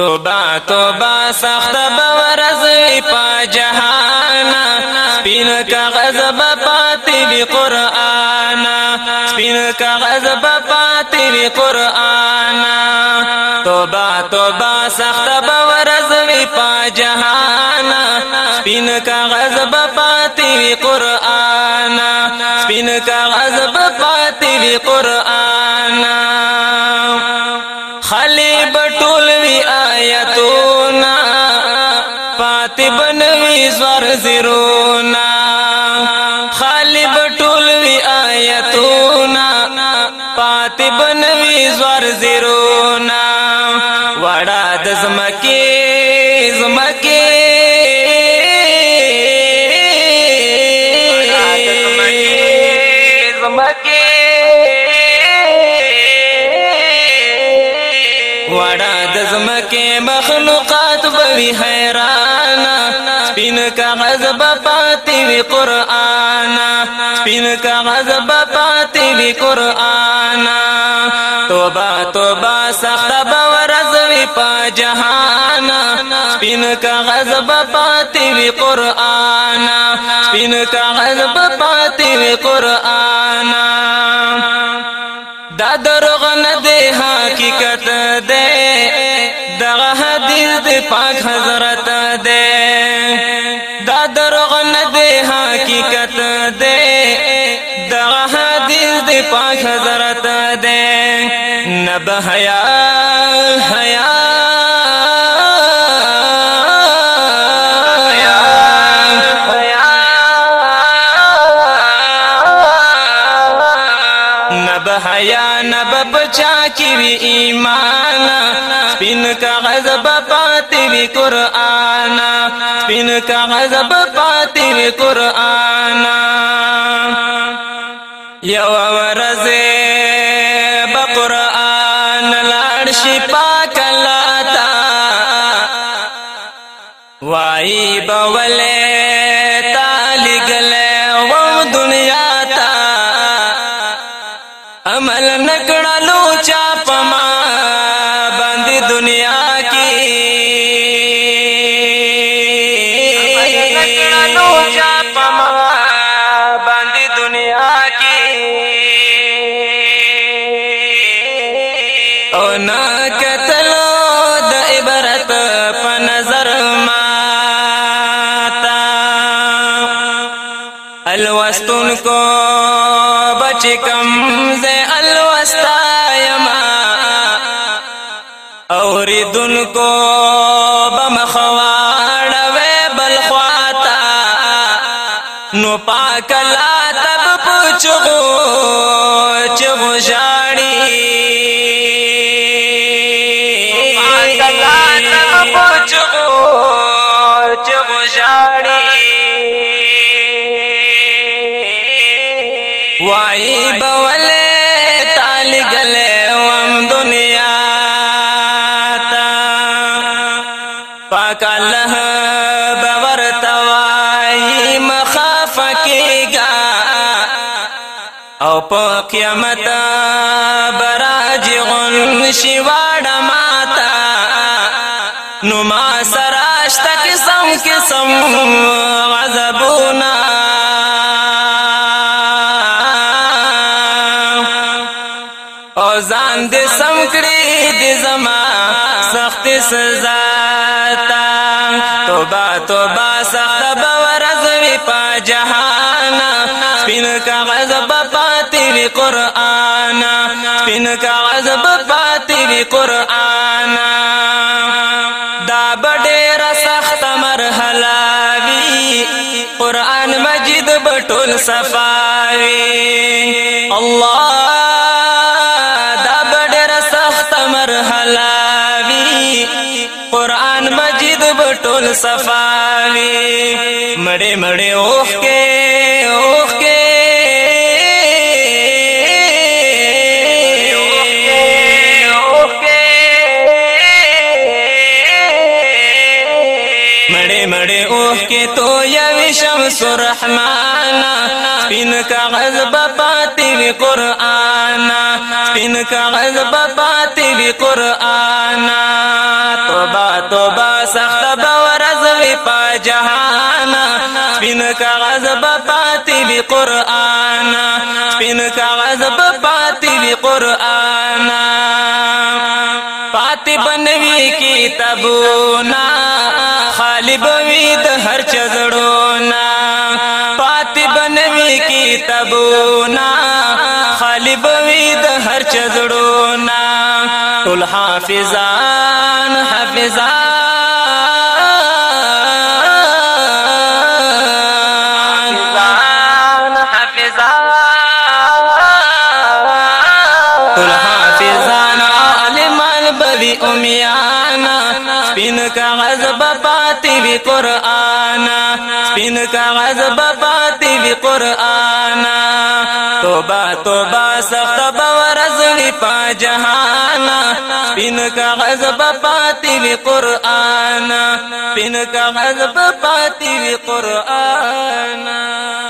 توبا توبا سخت بورزی پا جہانا سپین کاغذ بپاتی بی قرآنا سپین کاغذ بپاتی بی قرآنا توبا توبا سخت بورزی پا جہانا سپین کاغذ بپاتی بی قرآنا سپین کاغذ بپاتی بی قرآنا زرونا خالب ټول وی آیتونا پاتې بنوي زور زرونا وړا د زمکه زمکه وړا دزمکی مخلوقات بوی حیرانا سپین کاغذ بپاتی وی قرآن سپین کاغذ بپاتی وی قرآن توبه توبه سخت باورز وی پا جہانا سپین کاغذ بپاتی وی قرآن سپین کاغذ بپاتی وی قرآن دے داد دے حقیقت دے دل دے پاک حضرت دے نہ حیات نب حیا نب بچا کی وی ایمان سپین کاغذ بپات وی قران سپین کاغذ بپات وی قران یو ورځ بقران لاړ شي پاک الله تا وای بولې او نا کتل د عبرت په نظر ما تا الوستن کو بچ کم ز الوستا یما اوریدن کو بمخواړ و بل خواتا نو پاک لا تب پچغو چغو جاړي بولے تالی گلے وم دنیا تا پاک اللہ بور توائی مخاف کی گا او پا قیامت براج غن شوار ماتا نما سراشتا قسم قسم غذبو خان دې سم کړې دې زما سخت سزا تا توبه توبه سخت باور زوی په جهان سپین کاغذ په پاتې وی قران سپین کاغذ په پاتې وی قران دا بډېر سخت مرحله وی قران مجید بټول صفاوي الله ټول صفاوي مړې مړې اوخ کې اوخ کې مړې مړې اوخ کې تو یو شمس رحمانا سپین کاغذ بپاتې وی قرانا سپین کاغذ بپاتې وی قرانا سپین کاغذ به پاتې وي قران سپین کاغذ به پاتې وي قران پاتې بنوي کتابونه خالی بوي د هر چزړونه پاتې بنوي کتابونه خالی بوي د هر چزړونه ټول حافظان حافظان سپین کاغذ باطل قران سپین کاغذ باطل قران توبه توبه سخت باورزلی پا جهان سپین کاغذ باطل قران سپین کاغذ باطل قران